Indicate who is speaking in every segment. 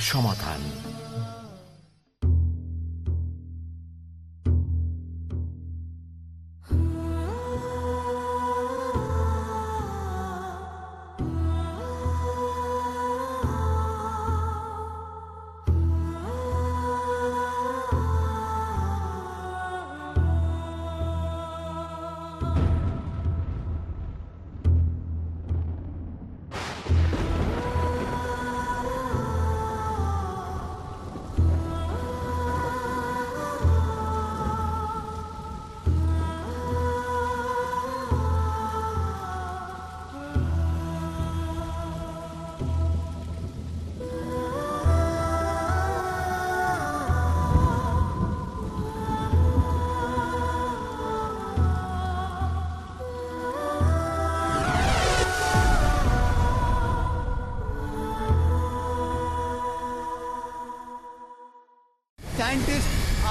Speaker 1: সমাধান।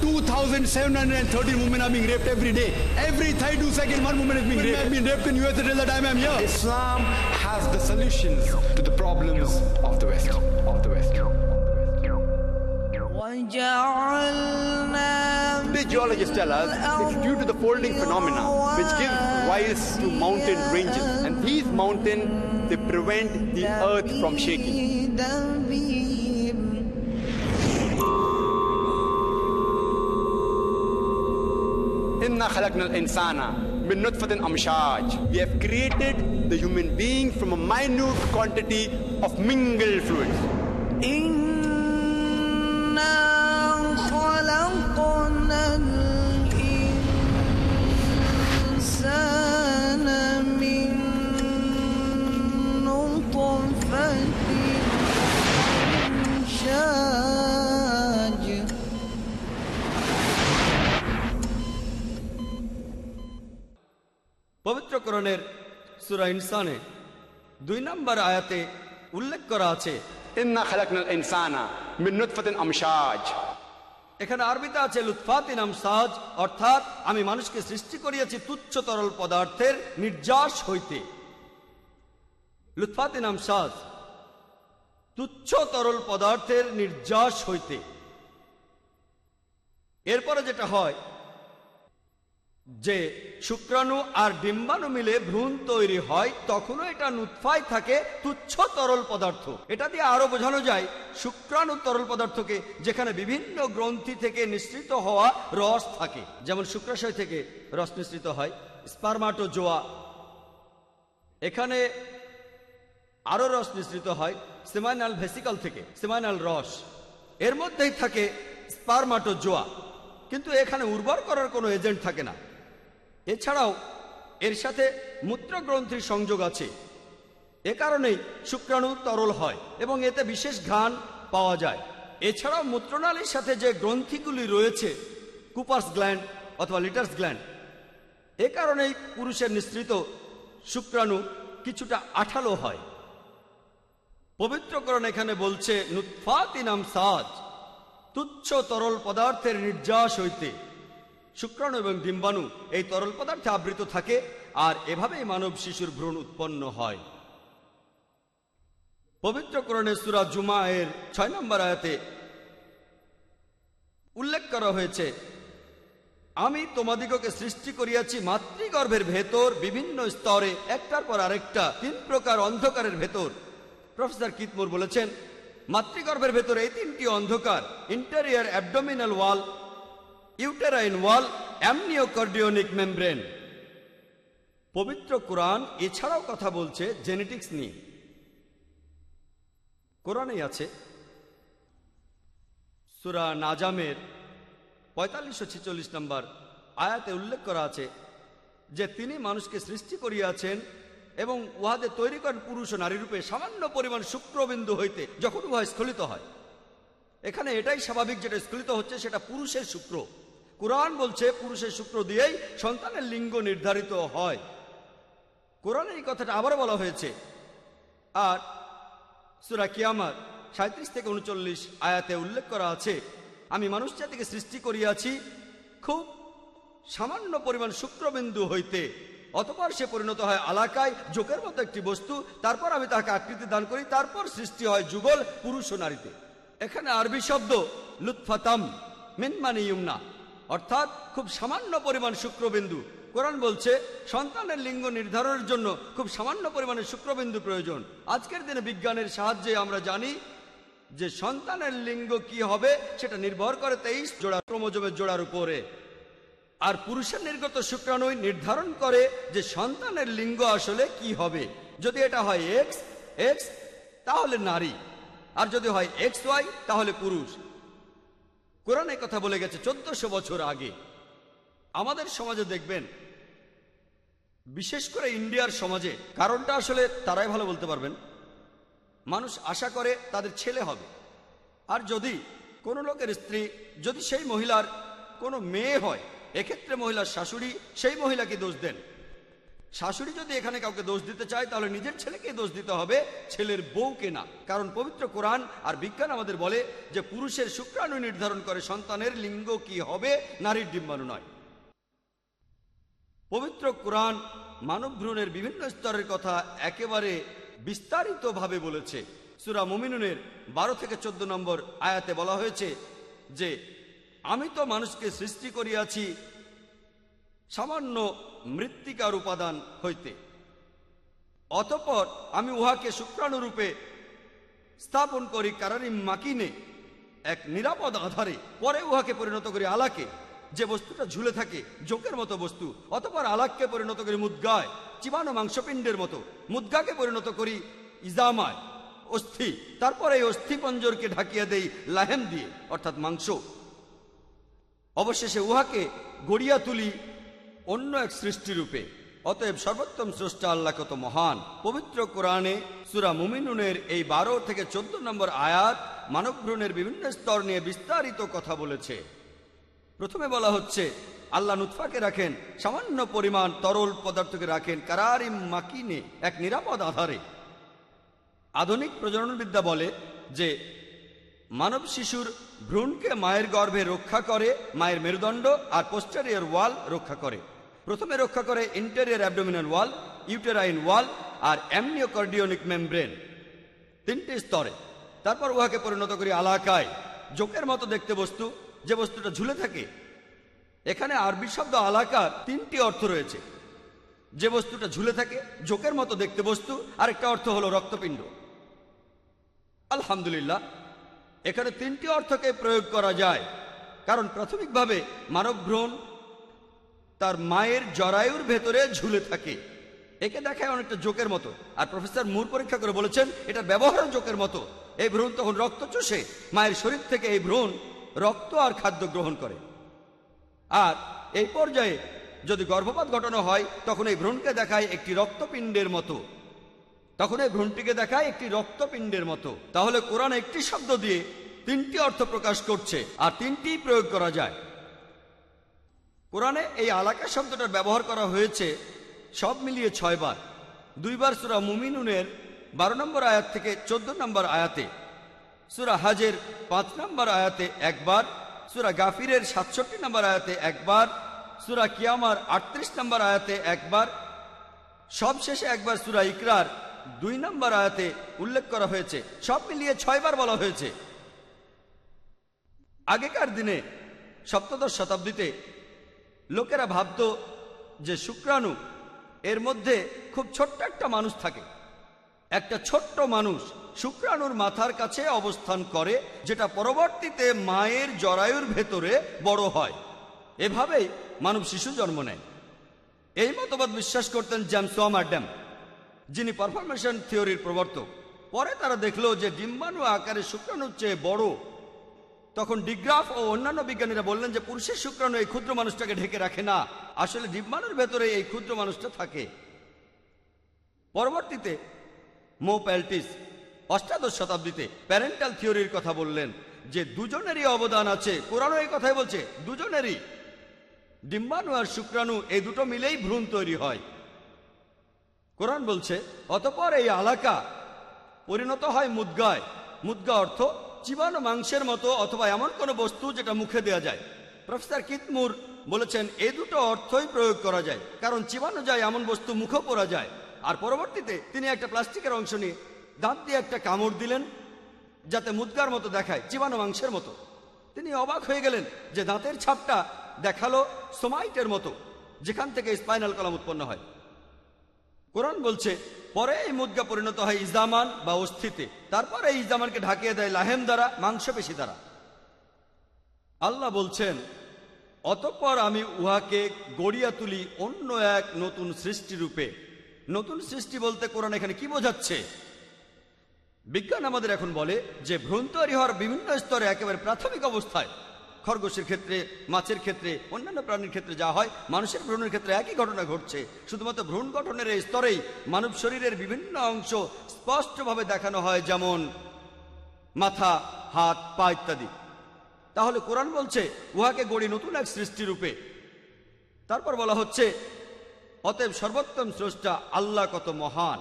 Speaker 2: 2,713 women are being raped every day. Every 32 seconds, one woman is being raped. I've been raped in US until the time I'm here. Islam has the solutions to the problems of the West. Of the West. The geologists tell us it's due to the folding phenomena which gives rise to mountain ranges. And these mountains, they prevent the earth from shaking. Inna khalaqnal insana min nutfatin amshaj. We have created the human being from a minute quantity of mingled fluids.
Speaker 3: إنا
Speaker 4: পবিত্রকরণের সুরা ইনসানে দুই নম্বর আয়াতে উল্লেখ করা আছে. এখানে আরবিতে আছে লুৎফাতিনাম সাজ অর্থাৎ আমি মানুষকে সৃষ্টি করিয়াছি তুচ্ছ তরল পদার্থের নির্যাস হইতে লুৎফাতিনাম সাজ তুচ্ছ তরল পদার্থের নির্যাস হইতে এরপরে যেটা হয় যে শুক্রাণু আর ডিম্বাণু মিলে ভ্রূণ তৈরি হয়, তখনও এটা নুৎফায় থাকে তুচ্ছ তরল পদার্থ। এটা দিয়ে আরও বোঝানো যায়, শুক্রাণু তরল পদার্থকে যেখানে বিভিন্ন গ্রন্থি থেকে নিঃসৃত হওয়া রস থাকে, যেমন শুক্রাশয় থেকে রস নিঃসৃত হয় স্পারমাটো জোয়া এখানে আরও রস নিঃসৃত হয়, সেমাইনাল ভেসিকল থেকে, সেমাইনাল রস। এর মধ্যেই থাকে স্পারমাটো জোয়া কিন্তু এখানে উর্বর করার কোনো এজেন্ট থাকে না। এছাড়াও, এর সাথে মূত্রগ্রন্থির সংযোগ আছে। এ কারণেই শুক্রাণু তরল হয় এবং এতে বিশেষ ঘ্রাণ পাওয়া যায়। এছাড়াও মূত্রনালীর সাথে যে গ্রন্থিগুলি রয়েছে, কুপার্স গ্ল্যান্ড অথবা লিটার্স গ্ল্যান্ড, এ কারণেই পুরুষের নিঃসৃত শুক্রাণু কিছুটা আঠালো হয়। পবিত্রকরণ এখানে বলছে নুৎফাতিনাম সাজ, তুচ্ছ তরল পদার্থের নির্যাস হইতে। শুক্রাণু এবং ডিম্বাণু এই তরল পদার্থে আবৃত থাকে, আর এভাবেই মানব শিশুর ভ্রূণ উৎপন্ন হয়। পবিত্রকরণে সুরা জুমা এর ছয় নম্বর আয়াতে উল্লেখ করা হয়েছে, আমি তোমাদিগকে সৃষ্টি করিয়াছি মাতৃগর্ভের ভেতর বিভিন্ন স্তরে, একটার পর আরেকটা, তিন প্রকার অন্ধকারের ভেতর। প্রফেসর কিতমুর বলেছেন, মাতৃগর্ভের ভেতর এই তিনটি অন্ধকার, anterior abdominal wall uterine wall amniochorionic membrane পবিত্র কোরআন এছাড়াও কথা বলছে জেনেটিক্স নিয়ে। কোরআনেই আছে, সুরা নাজামের পঁয়তাল্লিশশো ছেচল্লিশ নম্বর আয়াতে উল্লেখ করা আছে যে তিনি মানুষকে সৃষ্টি করিয়াছেন এবং উহাদের তৈরি করেন পুরুষ ও নারীরূপে সামান্য পরিমাণ শুক্রবিন্দু হইতে যখন উহা স্খলিত হয়। এখানে এটাই স্বাভাবিক যেটা স্খলিত হচ্ছে সেটা পুরুষের শুক্র। কোরআন বলছে, পুরুষের শুক্র দিয়েই সন্তানের লিঙ্গ নির্ধারিত হয়। কোরআনে এই কথাটা আবারও বলা হয়েছে। আর সুরা কিয়ামার সাঁত্রিশ থেকে উনচল্লিশ আয়াতে উল্লেখ করা আছে, আমি মানুষ জাতিকে সৃষ্টি করিয়াছি, খুব সামান্য পরিমাণ শুক্রবিন্দু হইতে, অতপর সে পরিণত হয় আলাকায় জোকের মতো একটি বস্তু, তারপর আমি তাকে আকৃতি দান করি, তারপর সৃষ্টি হয় যুগল পুরুষ ও নারীতে। এখানে আরবি শব্দ, লুৎফাতাম, মিন মানে ইউমনা। অর্থাৎ খুব সামান্য পরিমাণ শুক্রবিন্দু। কোরআন বলছে, সন্তানের লিঙ্গ নির্ধারণের জন্য খুব সামান্য পরিমাণে শুক্রবিন্দু প্রয়োজন। আজকের দিনে বিজ্ঞানের সাহায্যে আমরা জানি যে সন্তানের লিঙ্গ কি হবে, সেটা নির্ভর করে তেইশ জোড়া ক্রোমোজোমের জোড়ার উপরে। আর পুরুষের নির্গত শুক্রাণুই নির্ধারণ করে যে সন্তানের লিঙ্গ আসলে কি হবে। যদি এটা হয় এক্স এক্স তাহলে নারী। আর যদি হয় এক্স ওয়াই তাহলে পুরুষ। কোরআন কথা বলে গেছে চোদ্দশো বছর আগে। আমাদের সমাজে দেখবেন, বিশেষ করে ইন্ডিয়ার সমাজে, কারণটা আসলে তারাই ভালো বলতে পারবেন, মানুষ আশা করে তাদের ছেলে হবে। আর যদি কোনো লোকের স্ত্রী, যদি সেই মহিলার কোনো মেয়ে হয়, এক্ষেত্রে মহিলার শাশুড়ি সেই মহিলাকে দোষ দেন। শাশুড়ি যদি এখানে কাউকে দোষ দিতে চায়, তাহলে নিজের ছেলেকে দোষ দিতে হবে, ছেলের বউকে না। কারণ পবিত্র কোরআন আর বিজ্ঞান আমাদের বলে যে পুরুষের শুক্রাণু নির্ধারণ করে সন্তানের লিঙ্গ কি হবে, নারীর ডিম্বাণু নয়। পবিত্র কোরআন মানব ভ্রূণের বিভিন্ন স্তরের কথা একেবারে বিস্তারিতভাবে বলেছে। সুরা মুমিনুনের বারো থেকে চোদ্দ নম্বর আয়াতে বলা হয়েছে যে, আমি তো মানুষকে সৃষ্টি করিয়াছি সামান্য মৃত্তিকার উপাদান হইতে। অতপর আমি উহাকে শুক্রাণুরূপে স্থাপন করি কারারিম মাকিনে এক নিরাপদ আধারে। পরে উহাকে পরিণত করি আলাকে, যে বস্তুটা ঝুলে থাকে, জোকের মতো বস্তু। অতপর আলাককে পরিণত করি মুদ্গায়, চিবানো মাংসপিণ্ডের মতো। মুদ্গাকে পরিণত করি ইজামায়, অস্থি। তারপর এই অস্থি পঞ্জরকে ঢাকিয়ে দেই লাহেম দিয়ে, অর্থাৎ মাংস। অবশেষে উহাকে গড়িয়া তুলি অন্য এক সৃষ্টিরূপে অতএব সর্বোত্তম স্রষ্টা আল্লাহ কত মহান। পবিত্র কোরআনে সুরা মুমিনুনের এই বারো থেকে চোদ্দ নম্বর আয়াত মানব ভ্রূণের বিভিন্ন স্তর নিয়ে বিস্তারিত কথা বলেছে। প্রথমে বলা হচ্ছে, আল্লাহ নুৎফাকে রাখেন, সামান্য পরিমাণ তরল পদার্থকে রাখেন কারারিম মাকিনে এক নিরাপদ আধারে। আধুনিক প্রজননবিদ্যা বলে যে, মানব শিশুর ভ্রূণকে মায়ের গর্ভে রক্ষা করে, মায়ের মেরুদণ্ড আর পোস্টারিয়ার ওয়াল রক্ষা করে। প্রথমে রক্ষা করে anterior abdominal wall uterine wall আর অ্যামনিওকার্ডিওনিক মেমব্রেন তিনটি স্তরে। তারপর উহাকে পরিণত করি আলাকায়। জোকের মতো দেখতে বস্তু, যে বস্তুটা ঝুলে থাকে। এখানে আরবি শব্দ আলাকার তিনটি অর্থ রয়েছে। যে বস্তুটা ঝুলে থাকে, জোকের মতো দেখতে বস্তু, আরেকটা অর্থ হলো রক্তপিণ্ড। আলহামদুলিল্লাহ, এখানে তিনটি অর্থকে প্রয়োগ করা যায়। কারণ প্রাথমিকভাবে মানব ভ্রূণ তার মায়ের জরায়ুর ভেতরে ঝুলে থাকে। একে দেখায় অনেকটা জোকের মতো। আর প্রফেসর মুর পরীক্ষা করে বলেছেন, এটা ব্যবহার জোকের মতো। এই ভ্রূণ তখন রক্ত চষে মায়ের শরীর থেকে এই ভ্রূণ রক্ত আর খাদ্য গ্রহণ করে। আর এই পর্যায়ে যদি গর্ভপাত ঘটানো হয়, তখন এই ভ্রূণকে দেখায় একটি রক্তপিণ্ডের মতো। তখন এই ভ্রূণটিকে দেখায় একটি রক্তপিণ্ডের মতো। তাহলে কোরআন একটি শব্দ দিয়ে তিনটি অর্থ প্রকাশ করছে, আর তিনটি প্রয়োগ করা যায়। কোরআনে এই আলাকা শব্দটার ব্যবহার করা হয়েছে সব মিলিয়ে ছয়বার। দুইবার সুরা মুমিনুনের বারো নম্বর আয়াত থেকে চোদ্দ নম্বর আয়াতে, সুরা হাজের পাঁচ নম্বর আয়াতে একবার, সুরা গাফিরের সাতষট্টি নম্বর আয়াতে একবার, সুরা কিয়ামার আটত্রিশ নম্বর আয়াতে একবার, সবশেষে একবার সুরা ইকরার দুই নম্বর আয়াতে উল্লেখ করা হয়েছে। সব মিলিয়ে ছয়বার বলা হয়েছে। আগেকার দিনে সপ্তদশ শতাব্দীতে লোকেরা ভাবত যে শুক্রাণু এর মধ্যে খুব ছোট্ট একটা মানুষ থাকে। একটা ছোট্ট মানুষ শুক্রাণুর মাথার কাছে অবস্থান করে, যেটা পরবর্তীতে মায়ের জরায়ুর ভেতরে বড় হয়। এভাবেই মানব শিশু জন্ম নেয়। এই মতবাদ বিশ্বাস করতেন জ্যামসোয়াম ড্যাম যিনি পারফরমেশন থিওরির প্রবর্তক। পরে তারা দেখল যে ডিম্বাণু আকারে শুক্রাণুর চেয়ে বড় তখন ডিগ্রাফ ও অন্যান্য বিজ্ঞানীরা বললেন যে পুরুষের শুক্রাণু এই ক্ষুদ্র মানুষটাকে ঢেকে রাখে না। আসলে ডিম্বাণুর ভেতরে এই ক্ষুদ্র মানুষটা থাকে। পরবর্তীতে মো প্যালটিস অষ্টাদশ শতাব্দীতে প্যারেন্টাল থিওরির কথা বললেন যে দুজনেরই অবদান আছে। কোরআনও এই কথাই বলছে, দুজনেরই। ডিম্বাণু আর শুক্রাণু এই দুটো মিলেই ভ্রূণ তৈরি হয়। কোরআন বলছে, অতপর এই আলাকা পরিণত হয় মুদ্গায়। মুদ্গা অর্থ জীবাণু মাংসের মতো অথবা এমন কোনো বস্তু যেটা মুখে দেওয়া যায়। প্রফেসর কিতমুর বলেছেন এই দুটো অর্থই প্রয়োগ করা যায়। কারণ চিবানো যায়, এমন বস্তু মুখে পড়া যায়। আর পরবর্তীতে তিনি একটা প্লাস্টিকের অংশ নিয়ে দাঁত দিয়ে একটা কামড় দিলেন, যাতে মুদ্গার মতো দেখায়, জীবাণু মাংসের মতো। তিনি অবাক হয়ে গেলেন যে দাঁতের ছাপটা দেখাল সোমাইটের মতো, যেখান থেকে স্পাইনাল কলাম উৎপন্ন হয়। কোরআন বলছে পরে এই মুদ্গা পরিণত হয় ইজামান বা অস্থিতে। তারপরে এই ইজামানকে ঢাকিয়ে দেয় লাহেম দ্বারা, মাংসপেশি দ্বারা। আল্লাহ বলছেন, অতঃপর আমি উহাকে গড়িয়া তুলি অন্য এক নতুন সৃষ্টি রূপে। নতুন সৃষ্টি বলতে কোরআন এখানে কি বোঝাচ্ছে? বিজ্ঞান আমাদের এখন বলে যে ভ্রূণ তৈরি হওয়ার বিভিন্ন স্তরে একেবারে প্রাথমিক অবস্থায় খরগোশের ক্ষেত্রে, মাছের ক্ষেত্রে, অন্যান্য প্রাণীর ক্ষেত্রে যা হয়, মানুষের ভ্রূণের ক্ষেত্রে একই ঘটনা ঘটছে। শুধুমাত্র ভ্রূণ গঠনের এই স্তরেই মানব শরীরের বিভিন্ন অংশ স্পষ্টভাবে দেখানো হয়, যেমন মাথা, হাত, পা ইত্যাদি। তাহলে কোরআন বলছে, উহাকে গড়ি নতুন এক সৃষ্টিরূপে তারপর বলা হচ্ছে, অতএব সর্বোত্তম স্রষ্টা আল্লাহ কত মহান।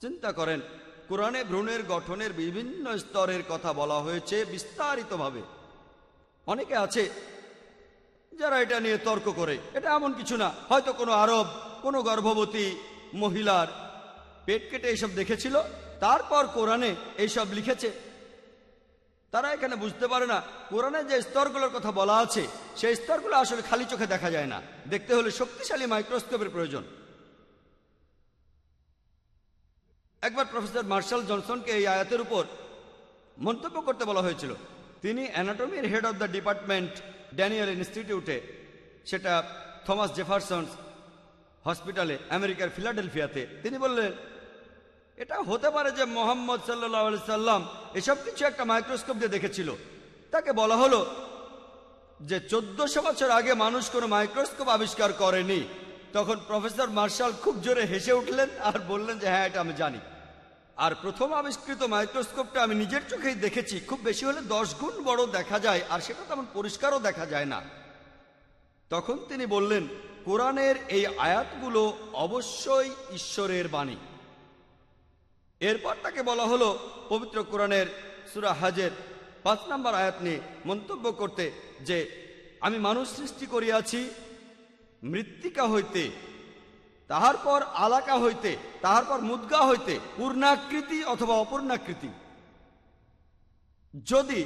Speaker 4: চিন্তা করেন, কোরআনে ভ্রূণের গঠনের বিভিন্ন স্তরের কথা বলা হয়েছে বিস্তারিতভাবে। অনেকে আছে যারা এটা নিয়ে তর্ক করে। এটা এমন কিছু না। হয়তো কোনো আরব, কোনো গর্ভবতী মহিলার পেট কেটে এইসব দেখেছিল, তারপর কোরআনে এইসব লিখেছে। তারা এখানে বুঝতে পারে না, কোরআনে যে স্তরগুলোর কথা বলা আছে, সেই স্তরগুলো আসলে খালি চোখে দেখা যায় না। দেখতে হলে শক্তিশালী মাইক্রোস্কোপের প্রয়োজন। একবার প্রফেসর মার্শাল জনসনকে এই আয়াতের উপর মন্তব্য করতে বলা হয়েছিল। তিনি অ্যানাটমির head of the department Daniel ইনস্টিটিউটে সেটা থমাস জেফারসন্স হসপিটালে আমেরিকার ফিলাডেলফিয়াতে তিনি বললেন, এটা হতে পারে যে মোহাম্মদ সাল্লাহ সাল্লাম এসব কিছু একটা মাইক্রোস্কোপ দিয়ে দেখেছিল। তাকে বলা হলো যে চোদ্দশো বছর আগে মানুষ কোনো মাইক্রোস্কোপ আবিষ্কার করেনি। তখন প্রফেসর মার্শাল খুব জোরে হেসে উঠলেন আর বললেন যে হ্যাঁ এটা আমি জানি। আর প্রথম আবিষ্কৃত মাইক্রোস্কোপটা আমি নিজের চোখেই দেখেছি। খুব বেশি হলে দশ গুণ বড় দেখা যায় আর সেটা তেমন পরিষ্কারও দেখা যায় না। তখন তিনি বললেন, কোরআনের এই আয়াতগুলো অবশ্যই ঈশ্বরের বাণী। এরপর তাকে বলা হলো, পবিত্র কোরআনের সুরা হাজের পাঁচ নম্বর আয়াত নিয়ে মন্তব্য করতে যে, আমি মানুষ সৃষ্টি করিয়াছি, মৃত্তিকা হইতে তাহার পর আলাকা হইতে তাহার পর মুদ্গা হইতে, পূর্ণাকৃতি অথবা অপূর্ণাকৃতি। যদি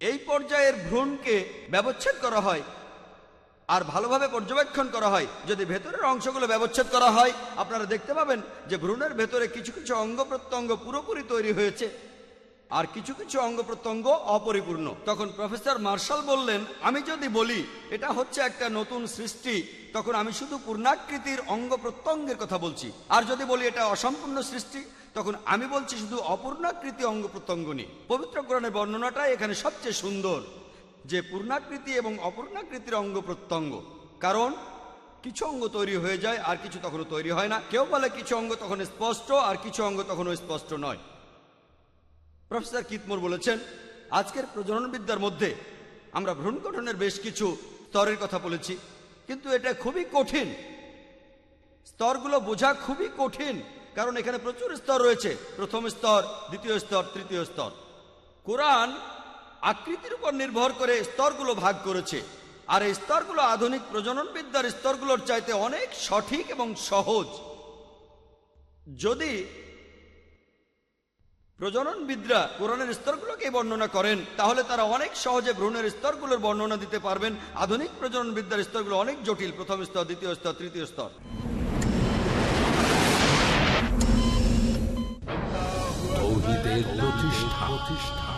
Speaker 4: এই পর্যায়ের ভ্রূণকে ব্যবচ্ছেদ করা হয় আর ভালোভাবে পর্যবেক্ষণ করা হয়, যদি ভেতরের অংশগুলো ব্যবচ্ছেদ করা হয়, আপনারা দেখতে পাবেন যে ভ্রূণের ভেতরে কিছু কিছু অঙ্গ প্রত্যঙ্গ পুরোপুরি তৈরি হয়েছে। আর কিছু কিছু অঙ্গ প্রত্যঙ্গ অপরিপূর্ণ। তখন প্রফেসর মার্শাল বললেন, আমি যদি বলি, এটা হচ্ছে একটা নতুন সৃষ্টি, তখন আমি শুধু পূর্ণাকৃতির অঙ্গ প্রত্যঙ্গের কথা বলছি। আর যদি বলি এটা অসম্পূর্ণ সৃষ্টি, তখন আমি বলছি শুধু অপূর্ণাকৃতি অঙ্গ প্রত্যঙ্গ নিয়ে। পবিত্র কোরআনের বর্ণনাটাই এখানে সবচেয়ে সুন্দর যে পূর্ণাকৃতি এবং অপূর্ণাকৃতির অঙ্গ প্রত্যঙ্গ। কারণ কিছু অঙ্গ তৈরি হয়ে যায় আর কিছু তখনও তৈরি হয় না। কেউ বলে কিছু অঙ্গ তখন স্পষ্ট, আর কিছু অঙ্গ তখনও স্পষ্ট নয়। প্রফেসর কিতমোর বলেছেন, আজকের প্রজননবিদ্যার মধ্যে আমরা ভ্রূণ গঠনের বেশ কিছু স্তরের কথা বলেছি, কিন্তু এটা খুবই কঠিন। স্তরগুলো বোঝা খুবই কঠিন, কারণ এখানে প্রচুর স্তর রয়েছে। প্রথম স্তর, দ্বিতীয় স্তর, তৃতীয় স্তর। কোরআন আকৃতির উপর নির্ভর করে স্তরগুলো ভাগ করেছে, আর এই স্তরগুলো আধুনিক প্রজননবিদ্যার স্তরগুলোর চাইতে অনেক সঠিক এবং সহজ। যদি প্রজননবিদরা কোরআনের স্তরগুলোকে বর্ণনা করেন। তাহলে তারা অনেক সহজে ভ্রূণের স্তরগুলোর বর্ণনা দিতে পারবেন। আধুনিক প্রজননবিদ্যার স্তরগুলো অনেক জটিল। প্রথম স্তর, দ্বিতীয় স্তর, তৃতীয় স্তর।
Speaker 1: প্রতিষ্ঠা।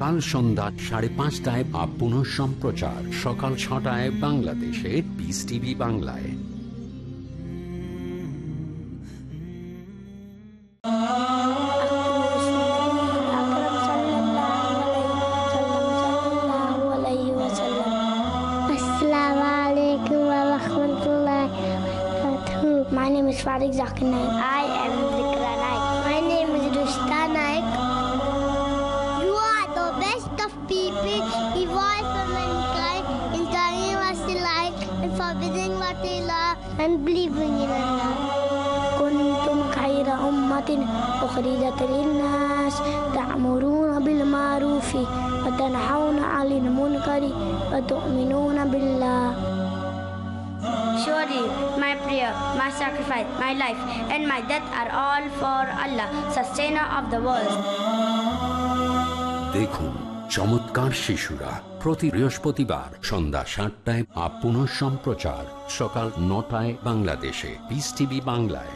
Speaker 1: কাল সন্ধ্যা সাড়ে পাঁচটায় বা পুনঃ সম্প্রচার। সকাল ছটায় বাংলাদেশে পিস টিভি বাংলায়।
Speaker 5: My name is Farid أخرجت للناس تأمرون بالمعروف وتنحون عن المنكر وتؤمنون بالله
Speaker 6: Surely my prayer, my sacrifice, my life, and my death are all for Allah, sustainer of the world.
Speaker 1: দেখুন চমৎকার শিশুরা প্রতি বৃহস্পতিবার সন্ধ্যা সাতটায় আপ পুনঃ সম্প্রচার সকাল নটায় বাংলাদেশে পিস টিভি বাংলায়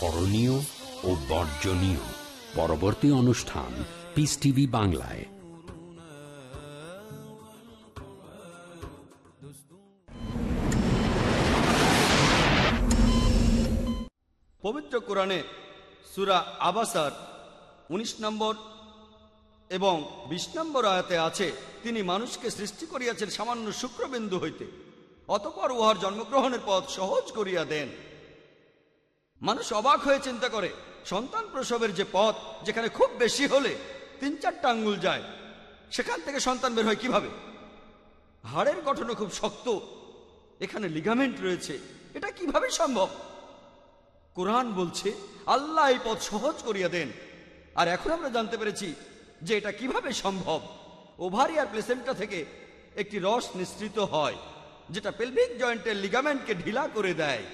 Speaker 1: করণীয় ও বর্জনীয়। পরবর্তী অনুষ্ঠান পিস টিভি বাংলায়।
Speaker 4: পবিত্র কোরআনে সুরা আবাসার ১৯ নম্বর এবং ২০ নম্বর আয়াতে আছে, তিনি মানুষকে সৃষ্টি করিয়াছেন সামান্য শুক্রবিন্দু হইতে। অতপর উহার জন্মগ্রহণের পথ সহজ করিয়া দেন। মানুষ অবাক হয়ে চিন্তা করে, সন্তান প্রসবের যে পথ, যেখানে খুব বেশি হলে তিন চারটা আঙ্গুল যায়, সেখান থেকে সন্তান বের হয় কীভাবে? হাড়ের গঠনও খুব শক্ত, এখানে লিগামেন্ট রয়েছে, এটা কীভাবে সম্ভব? কোরআন বলছে, আল্লাহ এই পথ সহজ করিয়া দেন। আর এখন আমরা জানতে পেরেছি যে এটা কীভাবে সম্ভব? ওভারি আর থেকে একটি রস নিঃসৃত হয়, যেটা পেলভিক জয়েন্টের লিগামেন্টকে ঢিলা করে দেয়।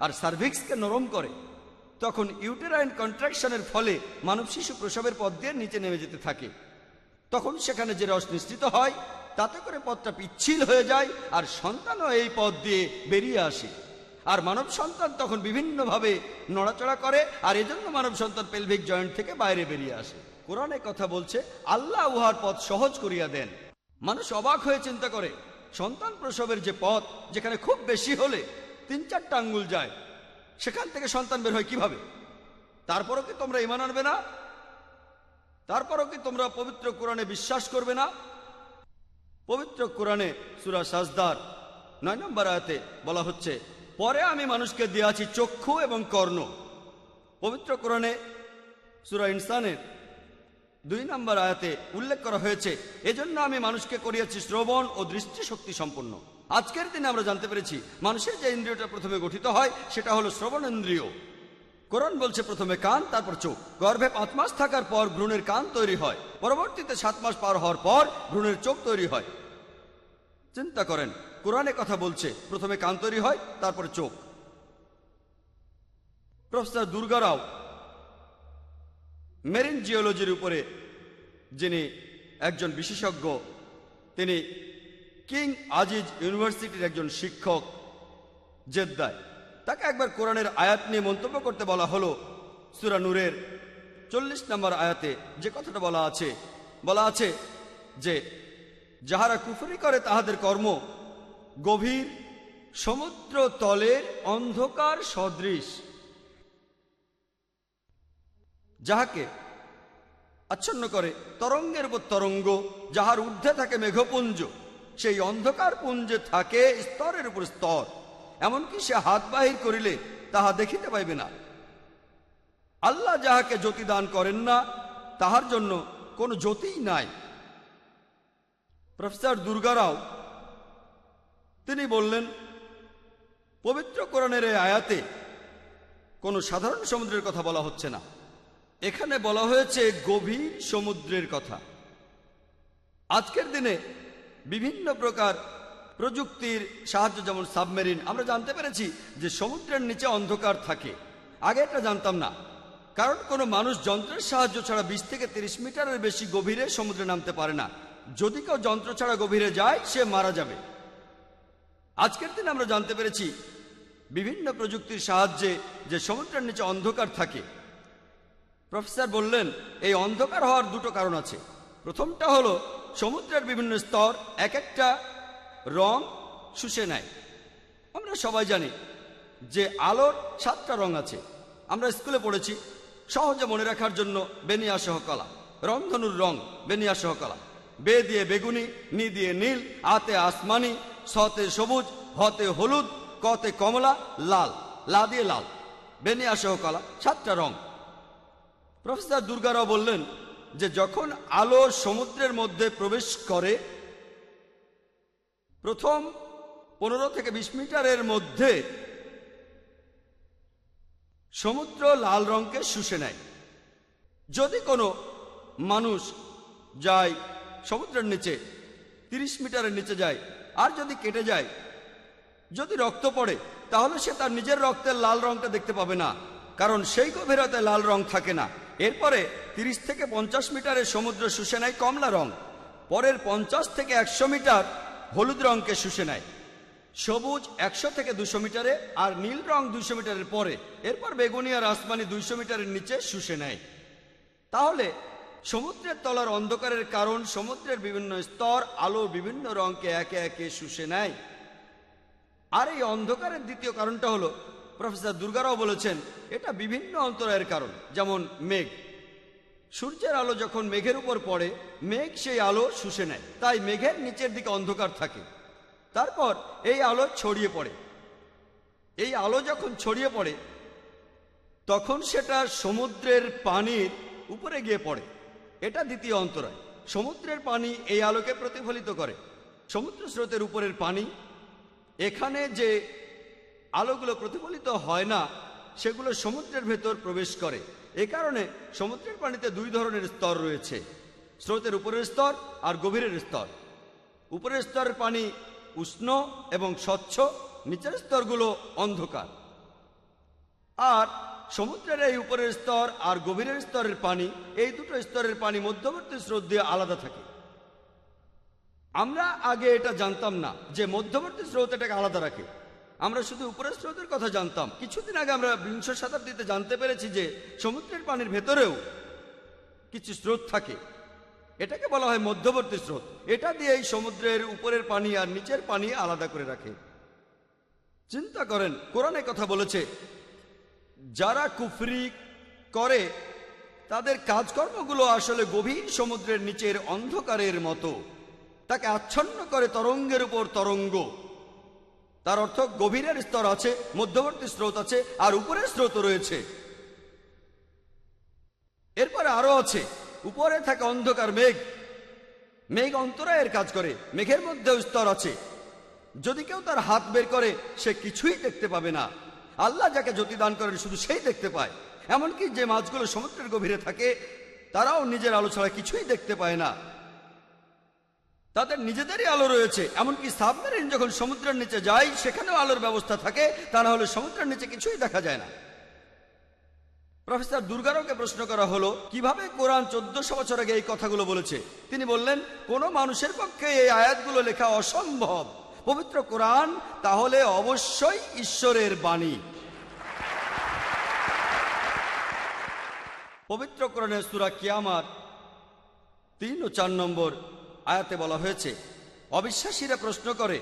Speaker 4: আর সার্ভিক্সকে নরম করে, তখন ইউটেরাইন কন্ট্রাকশনের ফলে মানব শিশু প্রসবের পথ দিয়ে নিচে নেমে যেতে থাকে। তখন সেখানে যে রস নিঃসৃত হয়, তাতে করে পথটা পিচ্ছিল হয়ে যায় আর সন্তানও এই পথ দিয়ে বেরিয়ে আসে। আর মানব সন্তান তখন বিভিন্নভাবে নড়াচড়া করে আর এজন্য মানব সন্তান পেলভিক জয়েন্ট থেকে বাইরে বেরিয়ে আসে। কোরআনে কথা বলছে, আল্লাহ উহার পথ সহজ করিয়া দেন। মানুষ অবাক হয়ে চিন্তা করে, সন্তান প্রসবের যে পথ, যেখানে খুব বেশি হলে তিন চারটা আঙ্গুল যায়, সেখান থেকে সন্তান বের হয় কীভাবে? তারপরও কি তোমরা ইমান আনবে না? তারপরও কি তোমরা পবিত্র কোরআনে বিশ্বাস করবে না? পবিত্র কোরআনে সুরা সাজদার নয় নম্বর আয়াতে বলা হচ্ছে, পরে আমি মানুষকে দিয়াছি চক্ষু এবং কর্ণ। পবিত্র কোরআনে সুরা ইনসানের দুই নম্বর আয়াতে উল্লেখ করা হয়েছে, এজন্য আমি মানুষকে করিয়াছি শ্রবণ ও দৃষ্টিশক্তি সম্পন্ন। আজকের দিনে আমরা জানতে পেরেছি, মানুষের যে ইন্দ্রিয়টা প্রথমে গঠিত হয়, সেটা হলো শ্রবণ ইন্দ্রিয় কোরআন বলছে প্রথমে কান, তারপর চোখ। গর্ভে পাঁচ মাস থাকার পর ভ্রূণের কান তৈরি হয়। পরবর্তীতে সাত মাস পার হওয়ার পর ভ্রূণের চোখ তৈরি হয়। চিন্তা করেন, কোরআনে কথা বলছে, প্রথমে কান তৈরি হয়, তারপর চোখ। প্রফেসর দুর্গা রাও মেরিন জিওলজির উপরে যিনি একজন বিশেষজ্ঞ, তিনি কিং আজিজ ইউনিভার্সিটির একজন শিক্ষক, জেদ্দায়। তাকে একবার কোরআনের আয়াত নিয়ে মন্তব্য করতে বলা হলো। সুরা নূরের চল্লিশ নম্বর আয়াতে যে কথাটা বলা আছে বলা আছে যে, যাহারা কুফরি করে তাহাদের কর্ম গভীর সমুদ্র তলের অন্ধকার সদৃশ। যাহাকে আচ্ছন্ন করে তরঙ্গের উপর তরঙ্গ, যাহার ঊর্ধ্বে থাকে মেঘপুঞ্জ সেই অন্ধকার পুঞ্জে থাকে স্তরের উপর স্তর। এমনকি সে হাত বাহির করিলে তাহা দেখিতে পাইবে না। আল্লাহ যাহাকে জ্যোতি দান করেন না, তাহার জন্য কোনো জ্যোতিই নাই। প্রফেসর দুর্গারাও তিনি বললেন, পবিত্র কোরআনের এই আয়াতে কোনো সাধারণ সমুদ্রের কথা বলা হচ্ছে না। এখানে বলা হয়েছে গভীর সমুদ্রের কথা। আজকের দিনে বিভিন্ন প্রকার প্রযুক্তির সাহায্য, যেমন সাবমেরিন, আমরা জানতে পেরেছি যে সমুদ্রের নিচে অন্ধকার থাকে। আগে এটা জানতাম না। কারণ কোনো মানুষ যন্ত্রের সাহায্য ছাড়া বিশ থেকে তিরিশ মিটারের বেশি গভীরে সমুদ্রে নামতে পারে না। যদি কেউ যন্ত্র ছাড়া গভীরে যায়, সে মারা যাবে। আজকের দিনে আমরা জানতে পেরেছি বিভিন্ন প্রযুক্তির সাহায্যে যে সমুদ্রের নিচে অন্ধকার থাকে। প্রফেসর বললেন, এই অন্ধকার হওয়ার দুটো কারণ আছে। প্রথমটা হলো সমুদ্রের বিভিন্ন স্তর এক একটা রং শুষে নেয়। আমরা সবাই জানি যে আলোর সাতটা রং আছে। আমরা স্কুলে পড়েছি, সহজে মনে রাখার জন্য বেনিয়া সহ কলা রংধনুর রং বেনিয়া সহ কলা বে দিয়ে বেগুনি, নি দিয়ে নীল, আতে আসমানি, সতে সবুজ, হতে হলুদ, কতে কমলা, লাল, লা দিয়ে লাল। বেনিয়া সহ কলা সাতটা রং। প্রফেসর দুর্গারাও বললেন যে যখন আলো সমুদ্রের মধ্যে প্রবেশ করে, প্রথম পনেরো থেকে বিশ মিটারের মধ্যে সমুদ্র লাল রঙকে শুষে নেয়। যদি কোনো মানুষ যায় সমুদ্রের নিচে, তিরিশ মিটারের নিচে যায়, আর যদি কেটে যায়, যদি রক্ত পড়ে, তাহলে সে তার নিজের রক্তের লাল রংটা দেখতে পাবে না, কারণ সেই গভীরতায় লাল রং থাকে না। এরপরে তিরিশ থেকে পঞ্চাশ মিটারে সমুদ্র শুষে নেয় কমলা রং। পরের পঞ্চাশ থেকে একশো মিটার হলুদ রঙকে শুষে নেয়। সবুজ একশো থেকে দুশো মিটারে আর নীল রং দুশো মিটারের পরে। এরপর বেগুনি আর আসমানি দুইশো মিটারের নিচে শুষে নেয়। তাহলে সমুদ্রের তলার অন্ধকারের কারণ সমুদ্রের বিভিন্ন স্তর আলো বিভিন্ন রঙকে একে একে শুষে নেয়। আর এই অন্ধকারের দ্বিতীয় কারণটা হলো প্রফেসর দুর্গারাও বলেছেন, এটা বিভিন্ন অন্তরায়ের কারণ, যেমন মেঘ। সূর্যের আলো যখন মেঘের উপর পড়ে, মেঘ সেই আলো শুষে নেয়, তাই মেঘের নিচের দিকে অন্ধকার থাকে। তারপর এই আলো ছড়িয়ে পড়ে। এই আলো যখন ছড়িয়ে পড়ে, তখন সেটা সমুদ্রের পানির উপরে গিয়ে পড়ে। এটা দ্বিতীয় অন্তরায়। সমুদ্রের পানি এই আলোকে প্রতিফলিত করে। সমুদ্র স্রোতের উপরের পানি, এখানে যে আলোগুলো প্রতিফলিত হয় না, সেগুলো সমুদ্রের ভেতর প্রবেশ করে। এ কারণে সমুদ্রের পানিতে দুই ধরনের স্তর রয়েছে, স্রোতের উপরের স্তর আর গভীরের স্তর। উপরের স্তরের পানি উষ্ণ এবং স্বচ্ছ, নিচের স্তরগুলো অন্ধকার। আর সমুদ্রের এই উপরের স্তর আর গভীরের স্তরের পানি, এই দুটো স্তরের পানি মধ্যবর্তী স্রোত দিয়ে আলাদা থাকে। আমরা আগে এটা জানতাম না যে মধ্যবর্তী স্রোত এটাকে আলাদা রাখে। আমরা শুধু উপরের স্রোতের কথা জানতাম। কিছুদিন আগে আমরা বিংশ শতাব্দীতে জানতে পেরেছি যে সমুদ্রের পানির ভেতরেও কিছু স্রোত থাকে। এটাকে বলা হয় মধ্যবর্তী স্রোত। এটা দিয়ে এই সমুদ্রের উপরের পানি আর নিচের পানি আলাদা করে রাখে। চিন্তা করেন, কোরআনে কথা বলেছে, যারা কুফরি করে, তাদের কাজকর্মগুলো আসলে গভীর সমুদ্রের নিচের অন্ধকারের মতো। তাকে আচ্ছন্ন করে তরঙ্গের উপর তরঙ্গ। তার অর্থ গভীরের স্তর আছে, মধ্যবর্তী স্রোত আছে, আর উপরের স্রোত রয়েছে। এরপরে আরও আছে, উপরে থাকে অন্ধকার মেঘ। মেঘ অন্তরায়ের কাজ করে, মেঘের মধ্যেও স্তর আছে। যদি কেউ তার হাত বের করে, সে কিছুই দেখতে পাবে না। আল্লাহ যাকে জ্যোতি দান করেন, শুধু সেই দেখতে পায়। এমনকি যে মাছগুলো সমুদ্রের গভীরে থাকে, তারাও নিজের আলো কিছুই দেখতে পায় না। তাদের নিজেদেরই আলো রয়েছে। এমনকি সাবমেরিন যখন সমুদ্রের নিচে যায়, সেখানেও আলোর ব্যবস্থা থাকে। তা না হলে সমুদ্রের নিচে কিছুই দেখা যায় না। প্রফেসর দুর্গারকে প্রশ্ন করা হলো, কীভাবে কোরআন চোদ্দশো বছর আগে এই কথাগুলো বলেছে? তিনি বললেন, কোনো মানুষের পক্ষে এই আয়াতগুলো লেখা অসম্ভব। পবিত্র কোরআন, তাহলে অবশ্যই ঈশ্বরের বাণী। পবিত্র কোরআনের সুরা কিয়ামার তিন ও চার নম্বর আয়াতে বলা হয়েছে, অবিশ্বাসীরা প্রশ্ন করে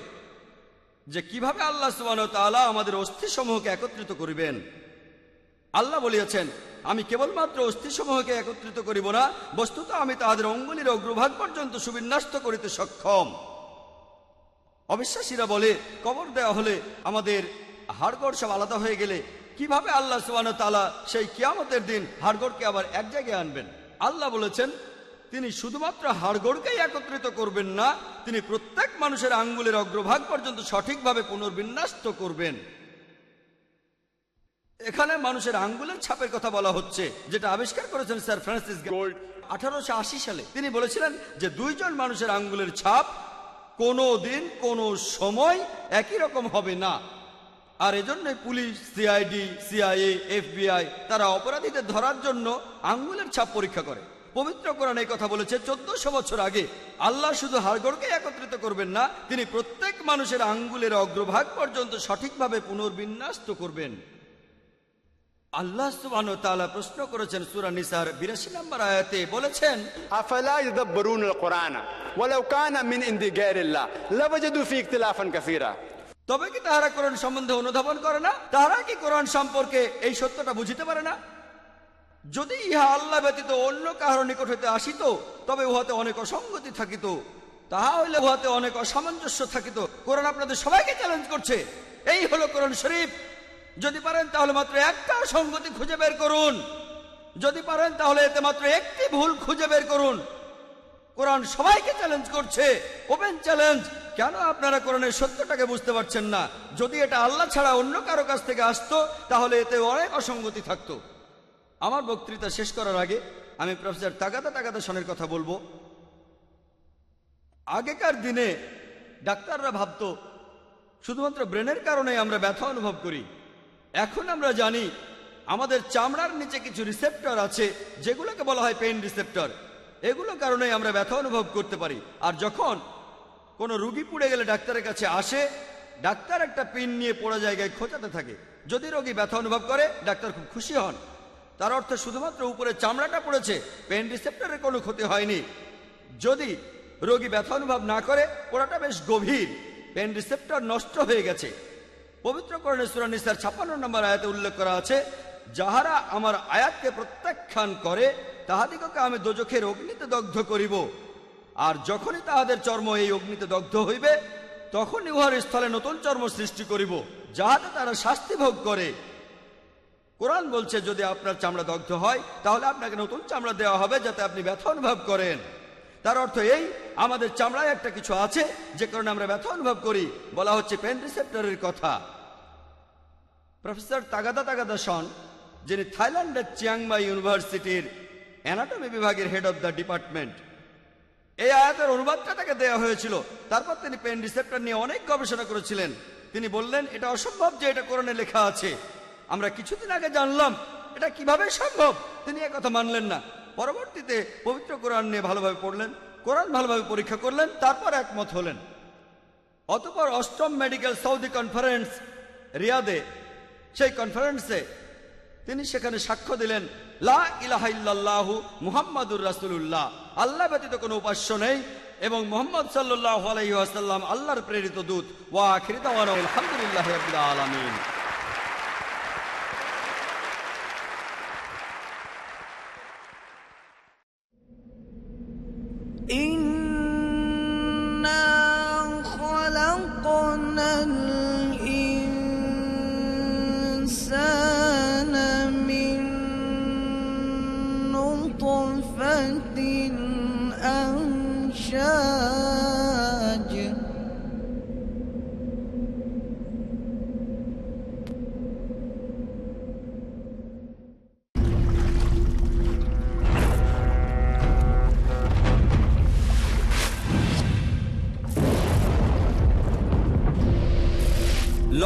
Speaker 4: যে কীভাবে আল্লাহ সুবান তালা আমাদের অস্থি সমূহকে একত্রিত করিবেন? আল্লাহ বলিয়াছেন, আমি কেবলমাত্র অস্থিসমূহকে একত্রিত করিব না, বস্তুত আমি তাহাদের অঙ্গুলির অগ্রভাগ পর্যন্ত সুবিন্যস্ত করিতে সক্ষম। অবিশ্বাসীরা বলে, কবর দেওয়া হলে আমাদের হাড়গড় সব আলাদা হয়ে গেলে কীভাবে আল্লাহ সুবান তালা সেই কিয়ামতের দিন হাড়গড়কে আবার এক জায়গায় আনবেন? আল্লাহ বলেছেন তিনি শুধুমাত্র হাড়গড়কেই একত্রিত করবেন না তিনি প্রত্যেক মানুষের আঙ্গুলের অগ্রভাগ পর্যন্ত সঠিকভাবে পুনর্বিন্যস্ত করবেন। এখানে মানুষের আঙ্গুলের ছাপের কথা বলা হচ্ছে যেটা আবিষ্কার করেছেন স্যার ফ্রান্সিস গোল্ড। আঠারোশো সালে তিনি বলেছিলেন যে দুইজন মানুষের আঙ্গুলের ছাপ কোনো দিন কোনো সময় একই রকম হবে না। আর এজন্য পুলিশ সিআইডি সিআইএ এফবিআই তারা অপরাধীদের ধরার জন্য আঙ্গুলের ছাপ পরীক্ষা করে। পবিত্র কোরআন এই কথা বলেছে চোদ্দশো বছর আগে আল্লাহ শুধু হাড়গড়কে একত্রিত করবেন না তিনি প্রত্যেক মানুষের আঙ্গুলের অগ্রভাগ পর্যন্ত সঠিকভাবে পুনর্বিন্যাস্ত করবেন। আল্লাহ তালা প্রশ্ন করেছেন সুরা নিসার বিরাশি নম্বর আয়াতে বলেছেন
Speaker 2: আফালা ইদাব্বরুনুল কোরআন ওয়ালাউ কানা মিন ইনদি গায়রিল্লাহ লাওয়াজাদু ফি ইখতিলাফান কাসীরা।
Speaker 4: তবে কি তাহারা কোরআন সম্বন্ধে অনুধাবন করে না? তাহারা কি কোরআন সম্পর্কে এই সত্যটা বুঝিতে পারে না? যদি ইহা আল্লাহ ব্যতীত অন্য কাহার নিকট হইতে আসিত, তবে উহাতে অনেক অসঙ্গতি থাকিত। তাহা হইলে উহাতে অনেক অসামঞ্জস্য থাকিত। কোরআন আপনাদের সবাইকে চ্যালেঞ্জ করছে। এই হলো কোরআন শরীফ। যদি পারেন তাহলে মাত্র একটা অসঙ্গতি খুঁজে বের করুন। যদি পারেন তাহলে এতে মাত্র একটি ভুল খুঁজে বের করুন। কোরআন সবাইকে চ্যালেঞ্জ করছে। ওপেন চ্যালেঞ্জ কেন আপনারা কোরআনের সত্যটাকে বুঝতে পারছেন না? যদি এটা আল্লাহ ছাড়া অন্য কারও কাছ থেকে আসতো, তাহলে এতে অনেক অসঙ্গতি থাকতো। আমার বক্তৃতা শেষ করার আগে আমি প্রফেসর তাগাদা তাগাদা সনের কথা বলব। আগেকার দিনে ডাক্তাররা ভাবতো, শুধুমাত্র ব্রেনের কারণে আমরা ব্যথা অনুভব করি। এখন আমরা জানি, আমাদের চামড়ার নিচে কিছু রিসেপ্টর আছে, যেগুলোকে বলা হয় পেন রিসেপ্টর। এগুলো কারণে আমরা ব্যথা অনুভব করতে পারি। আর যখন কোনো রুগী পুড়ে গেলে ডাক্তারের কাছে আসে, ডাক্তার একটা পিন নিয়ে পোড়া জায়গায় খোঁচাতে থাকে। যদি রোগী ব্যথা অনুভব করে, ডাক্তার খুব খুশি হন। তার অর্থ শুধুমাত্র উপরে চামড়াটা পড়েছে, পেন রিসেপ্টরের কোনো ক্ষতি হয়নি। যদি রোগী ব্যথা অনুভব না করে, পোড়াটা বেশ গভীর, পেন রিসেপ্টর নষ্ট হয়ে গেছে। পবিত্র করণে সুরানিসার ছাপ্পান্ন নম্বর আয়াতে উল্লেখ করা আছে, যাহারা আমার আয়াতকে প্রত্যাখ্যান করে, তাহাদিগকে আমি দোজখের অগ্নিতে দগ্ধ করিব। আর যখনই তাহাদের চর্ম এই অগ্নিতে দগ্ধ হইবে, তখনই উহার স্থলে নতুন চর্ম সৃষ্টি করিব, যাহাতে তারা শাস্তি ভোগ করে। কোরআন বলছে, যদি আপনার চামড়া দগ্ধ হয়, তাহলে আপনাকে নতুন চামড়া দেওয়া হবে যাতে আপনি ব্যথা অনুভব করেন। তার অর্থ এই, আমাদের চামড়ায় একটা কিছু আছে, যে কারণে আমরা ব্যথা অনুভব করি। বলা হচ্ছে পেন রিসেপ্টরের কথা। প্রফেসর তাগাদা তাগাদা সন, যিনি থাইল্যান্ডের চিয়াংমাই ইউনিভার্সিটির অ্যানাটমি বিভাগের হেড অব দ্য ডিপার্টমেন্ট। এই আয়াতের অনুবাদটা তাকে দেওয়া হয়েছিল। তারপর তিনি পেন রিসেপ্টর নিয়ে অনেক গবেষণা করেছিলেন। তিনি বললেন, এটা অসম্ভব যে এটা কোরআনে লেখা আছে। আমরা কিছুদিন আগে জানলাম, এটা কীভাবে সম্ভব? তিনি কথা মানলেন না। পরবর্তীতে পবিত্র কোরআন নিয়ে ভালোভাবে পড়লেন, কোরআন ভালোভাবে পরীক্ষা করলেন, তারপর একমত হলেন। অতপর অষ্টম মেডিকেল সৌদি কনফারেন্স, রিয়াদে, সেই কনফারেন্সে তিনি সেখানে সাক্ষ্য দিলেন, লা ইলাহা ইল্লাল্লাহু মুহাম্মাদুর রাসূলুল্লাহ। আল্লাহ ব্যতীত কোনো উপাস্য নেই এবং মোহাম্মদ সাল্লাল্লাহু আলাইহি ওয়াসাল্লাম আল্লাহর প্রেরিত দূত। ওয়া দাওয়ানা আলহামদুলিল্লাহি আলামিন।
Speaker 3: إنا خلقنا الإنسان من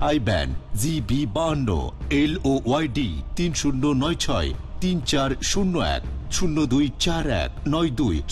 Speaker 7: আই ব্যান জিবি বাহান্ন, এল ও ওয়াইডি তিন শূন্য নয় ছয়, তিন চার শূন্য এক, শূন্য দুই চার এক, নয় দুই